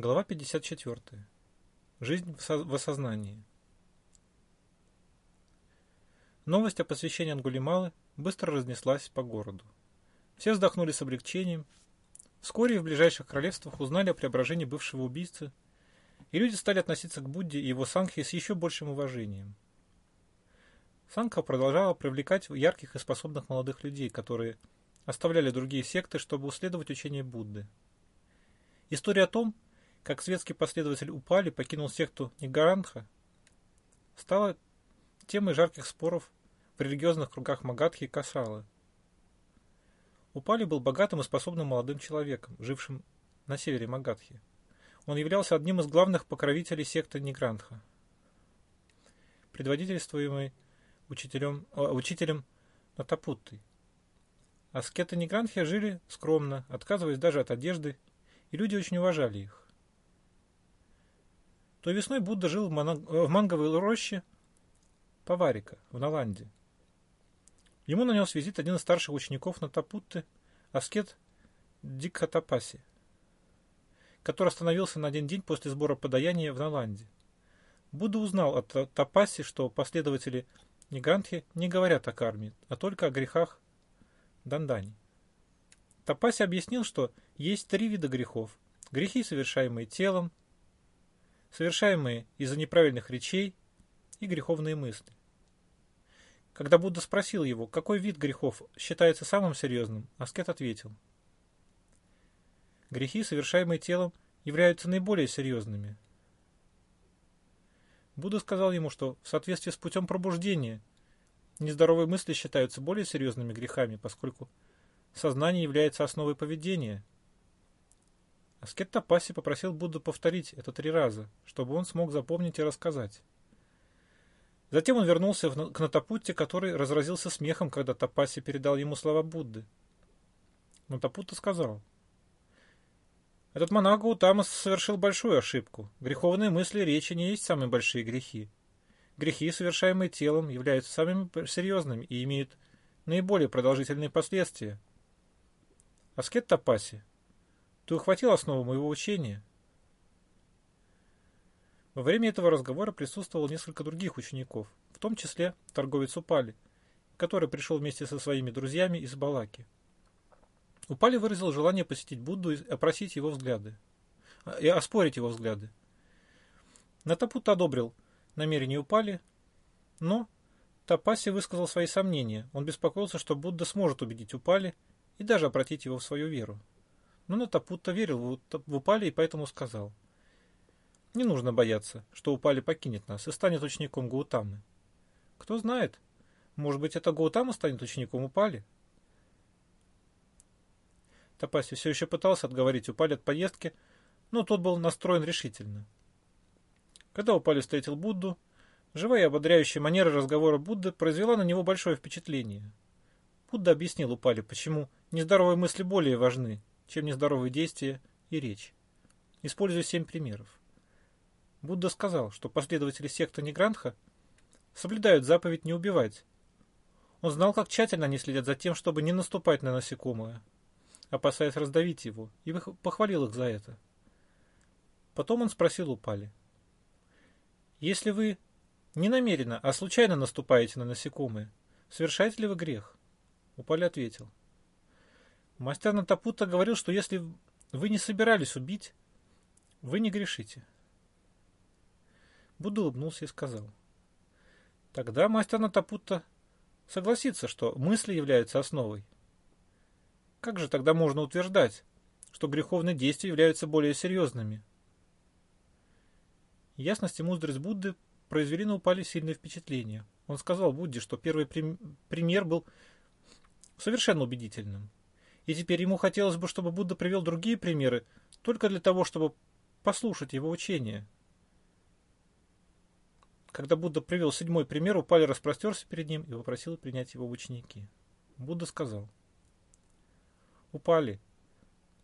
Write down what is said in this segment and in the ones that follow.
Глава 54. Жизнь в, со- в осознании. Новость о посвящении Ангулималы быстро разнеслась по городу. Все вздохнули с облегчением. Вскоре в ближайших королевствах узнали о преображении бывшего убийцы, и люди стали относиться к Будде и его Сангхе с еще большим уважением. Сангха продолжала привлекать ярких и способных молодых людей, которые оставляли другие секты, чтобы следовать учению Будды. История о том, как светский последователь Упали покинул секту Нигарандха, стала темой жарких споров в религиозных кругах Магадхи и Касалы. Упали был богатым и способным молодым человеком, жившим на севере Магадхи. Он являлся одним из главных покровителей секты Ниграндха, предводительствуемой учителем, э, учителем Натапуттой. Аскеты Ниграндхи жили скромно, отказываясь даже от одежды, и люди очень уважали их. Той весной Будда жил в, Мана- э, в манговой роще Паварика в Наланде. Ему нанес визит один из старших учеников Натапутты, аскет Дикхатапаси, который остановился на один день после сбора подаяния в Наланде. Будда узнал от Тапаси, что последователи Нигрантхи не говорят о карме, а только о грехах Дандани. Тапаси объяснил, что есть три вида грехов. Грехи, совершаемые телом, совершаемые из-за неправильных речей и греховные мысли. Когда Будда спросил его, какой вид грехов считается самым серьезным, аскет ответил. Грехи, совершаемые телом, являются наиболее серьезными. Будда сказал ему, что в соответствии с путем пробуждения нездоровые мысли считаются более серьезными грехами, поскольку сознание является основой поведения. Аскет Тапаси попросил Будду повторить это три раза, чтобы он смог запомнить и рассказать. Затем он вернулся к Натапутте, который разразился смехом, когда Тапаси передал ему слова Будды. Натапутта сказал, «Этот монах Гаутама совершил большую ошибку. Греховные мысли и речи не есть самые большие грехи. Грехи, совершаемые телом, являются самыми серьезными и имеют наиболее продолжительные последствия. Аскет Тапаси, ты ухватил основу моего учения?» Во время этого разговора присутствовало несколько других учеников, в том числе торговец Упали, который пришел вместе со своими друзьями из Балаки. Упали выразил желание посетить Будду и опросить его взгляды, и оспорить его взгляды. Натапут одобрил намерение Упали, но Тапаси высказал свои сомнения. Он беспокоился, что Будда сможет убедить Упали и даже обратить его в свою веру. Но Натапутта верил в Упали и поэтому сказал – не нужно бояться, что Упали покинет нас и станет учеником Гаутамы. Кто знает, может быть, это Гаутама станет учеником Упали? Тапаси все еще пытался отговорить Упали от поездки, но тот был настроен решительно. Когда Упали встретил Будду, живая и ободряющая манера разговора Будды произвела на него большое впечатление. Будда объяснил Упали, почему нездоровые мысли более важны, чем нездоровые действия и речь. Используя семь примеров. Будда сказал, что последователи секты Ниграндха соблюдают заповедь не убивать. Он знал, как тщательно они следят за тем, чтобы не наступать на насекомое, опасаясь раздавить его, и похвалил их за это. Потом он спросил Упали. «Если вы не намеренно, а случайно наступаете на насекомое, совершаете ли вы грех?» Упали ответил. Мастер Натапута говорил, что если вы не собирались убить, вы не грешите. Будда улыбнулся и сказал. Тогда мастер Натапутта согласится, что мысли являются основой. Как же тогда можно утверждать, что греховные действия являются более серьезными? Ясность и мудрость Будды произвели на Упали сильное впечатление. Он сказал Будде, что первый пример был совершенно убедительным. И теперь ему хотелось бы, чтобы Будда привел другие примеры, только для того, чтобы послушать его учение – когда Будда привел седьмой пример, Упали распростерся перед ним и попросил принять его в ученики. Будда сказал, «Упали,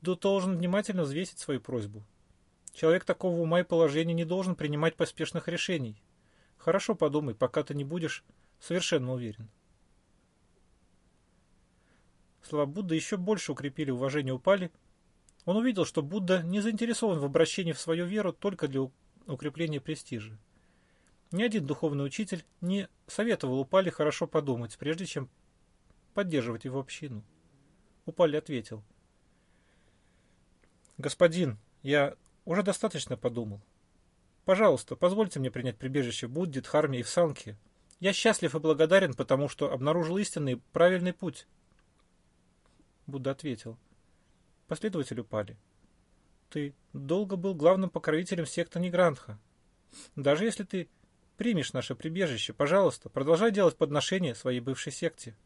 ты должен внимательно взвесить свою просьбу. Человек такого ума и положения не должен принимать поспешных решений. Хорошо подумай, пока ты не будешь совершенно уверен». Слова Будды еще больше укрепили уважение Упали, Он увидел, что Будда не заинтересован в обращении в свою веру только для укрепления престижа. Ни один духовный учитель не советовал Упали хорошо подумать, прежде чем поддерживать его общину. Упали ответил. «Господин, я уже достаточно подумал. Пожалуйста, позвольте мне принять прибежище в Будде, Дхарме и в Санке. Я счастлив и благодарен, потому что обнаружил истинный правильный путь». Будда ответил. Последователь упали. Ты долго был главным покровителем секты Нигрантха. Даже если ты примешь наше прибежище, пожалуйста, продолжай делать подношения своей бывшей секте.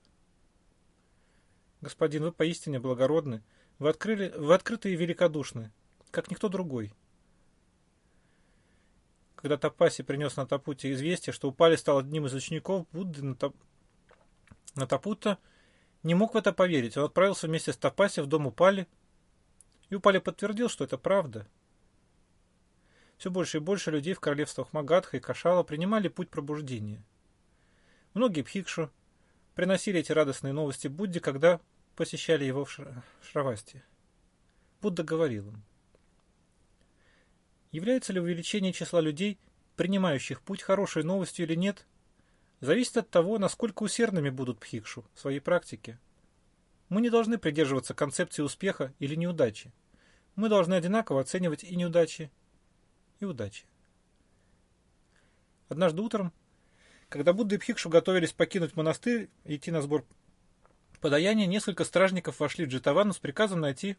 Господин, вы поистине благородны. Вы, открыли, вы открыты и великодушны, как никто другой. Когда Тапаси принес на Тапуте известие, что Упали стал одним из учеников Будды, на, Тап... на Тапута не мог в это поверить. Он отправился вместе с Тапаси в дом Упали, и Упали подтвердил, что это правда. Все больше и больше людей в королевствах Магадха и Кашала принимали путь пробуждения. Многие пхикшу приносили эти радостные новости Будде, когда посещали его в Шравасте. Будда говорил им, Является ли увеличение числа людей, принимающих путь, хорошей новостью или нет, зависит от того, насколько усердными будут пхикшу в своей практике. Мы не должны придерживаться концепции успеха или неудачи. Мы должны одинаково оценивать и неудачи, и удачи. Однажды утром, когда Будда и Пхикшу готовились покинуть монастырь и идти на сбор подаяния, несколько стражников вошли в Джитавану с приказом найти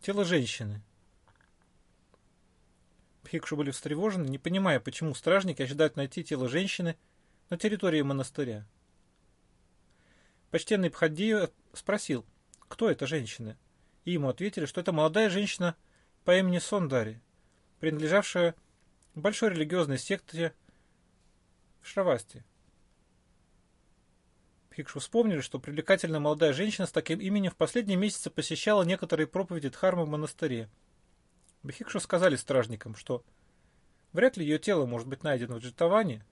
тело женщины. Пхикшу были встревожены, не понимая, почему стражники ожидают найти тело женщины на территории монастыря. Почтенный Пхаддию спросил, кто эта женщина, и ему ответили, что это молодая женщина по имени Сондари, принадлежавшая большой религиозной секте в Шравасте. Пхикшу вспомнили, что привлекательная молодая женщина с таким именем в последние месяцы посещала некоторые проповеди Дхармы в монастыре. Бхикшу сказали стражникам, что вряд ли ее тело может быть найдено в Джитаване,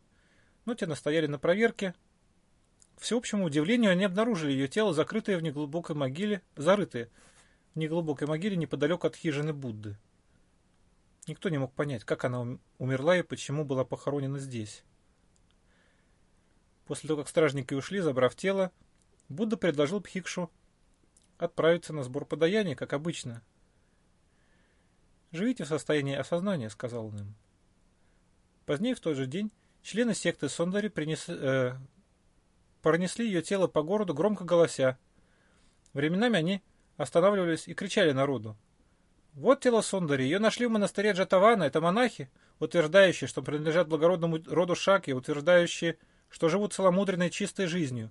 но те настояли на проверке. К всеобщему удивлению, они обнаружили ее тело, закрытое в неглубокой могиле, зарытое в неглубокой могиле неподалеку от хижины Будды. Никто не мог понять, как она умерла и почему была похоронена здесь. После того, как стражники ушли, забрав тело, Будда предложил Пхикшу отправиться на сбор подаяния, как обычно. «Живите в состоянии осознания», — сказал он им. Позднее, в тот же день, члены секты Сондари принес, э, пронесли ее тело по городу, громко голося. Временами они останавливались и кричали народу. Вот тело Сундари. Ее нашли в монастыре Джатавана. Это монахи, утверждающие, что принадлежат благородному роду Шаки, утверждающие, что живут целомудренной чистой жизнью.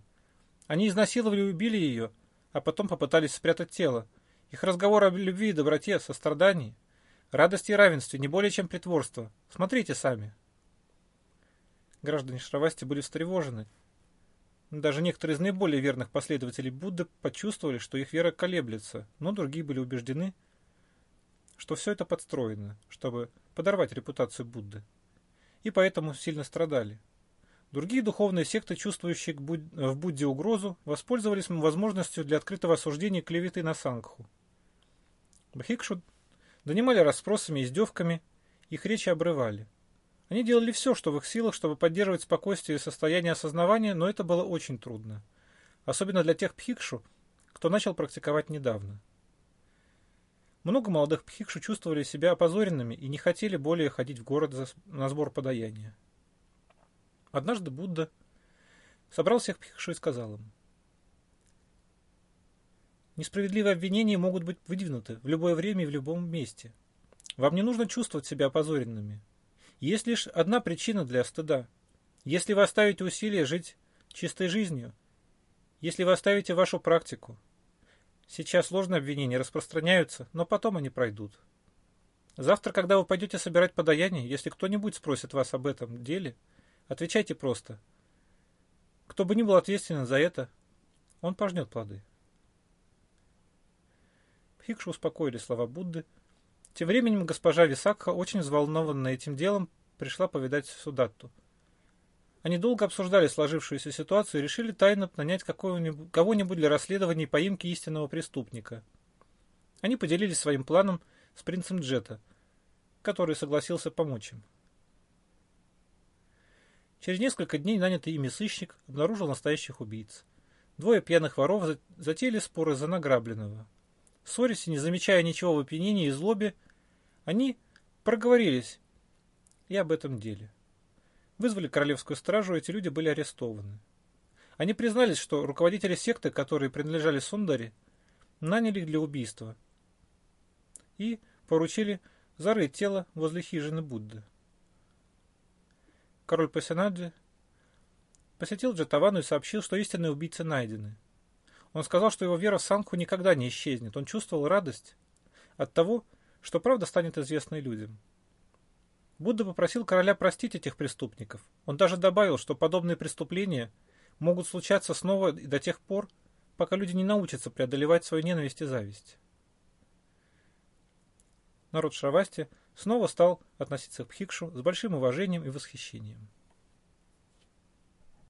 Они изнасиловали и убили ее, а потом попытались спрятать тело. Их разговор о любви и доброте, сострадании, радости и равенстве не более чем притворство. Смотрите сами. Граждане Шравасти были встревожены. Даже некоторые из наиболее верных последователей Будды почувствовали, что их вера колеблется, но другие были убеждены, что все это подстроено, чтобы подорвать репутацию Будды. И поэтому сильно страдали. Другие духовные секты, чувствующие в Будде угрозу, воспользовались возможностью для открытого осуждения клеветы на Сангху. Бхикшу донимали расспросами и издевками, их речи обрывали. Они делали все, что в их силах, чтобы поддерживать спокойствие и состояние осознавания, но это было очень трудно. Особенно для тех пхикшу, кто начал практиковать недавно. Много молодых пхикшу чувствовали себя опозоренными и не хотели более ходить в город на сбор подаяния. Однажды Будда собрал всех пхикшу и сказал им, Несправедливые обвинения могут быть выдвинуты в любое время и в любом месте. Вам не нужно чувствовать себя опозоренными. Есть лишь одна причина для стыда. Если вы оставите усилия жить чистой жизнью, если вы оставите вашу практику, Сейчас сложные обвинения распространяются, но потом они пройдут. Завтра, когда вы пойдете собирать подаяние, если кто-нибудь спросит вас об этом деле, отвечайте просто. Кто бы ни был ответственен за это, он пожнет плоды. Пхикшу успокоили слова Будды. Тем временем госпожа Висакха, очень взволнованная этим делом, пришла повидать Судатту. Они долго обсуждали сложившуюся ситуацию и решили тайно нанять кого-нибудь для расследования и поимки истинного преступника. Они поделились своим планом с принцем Джета, который согласился помочь им. Через несколько дней нанятый ими сыщик обнаружил настоящих убийц. Двое пьяных воров затеяли споры за награбленного. Ссорясь и не замечая ничего в опьянении и злобе, они проговорились и об этом деле. Вызвали королевскую стражу, эти люди были арестованы. Они признались, что руководители секты, которые принадлежали Сундаре, наняли для убийства и поручили зарыть тело возле хижины Будды. Король Пасенаджи посетил Джатавану и сообщил, что истинные убийцы найдены. Он сказал, что его вера в Санху никогда не исчезнет. Он чувствовал радость от того, что правда станет известной людям. Будда попросил короля простить этих преступников. Он даже добавил, что подобные преступления могут случаться снова и до тех пор, пока люди не научатся преодолевать свою ненависть и зависть. Народ Шравасти снова стал относиться к Пхикшу с большим уважением и восхищением.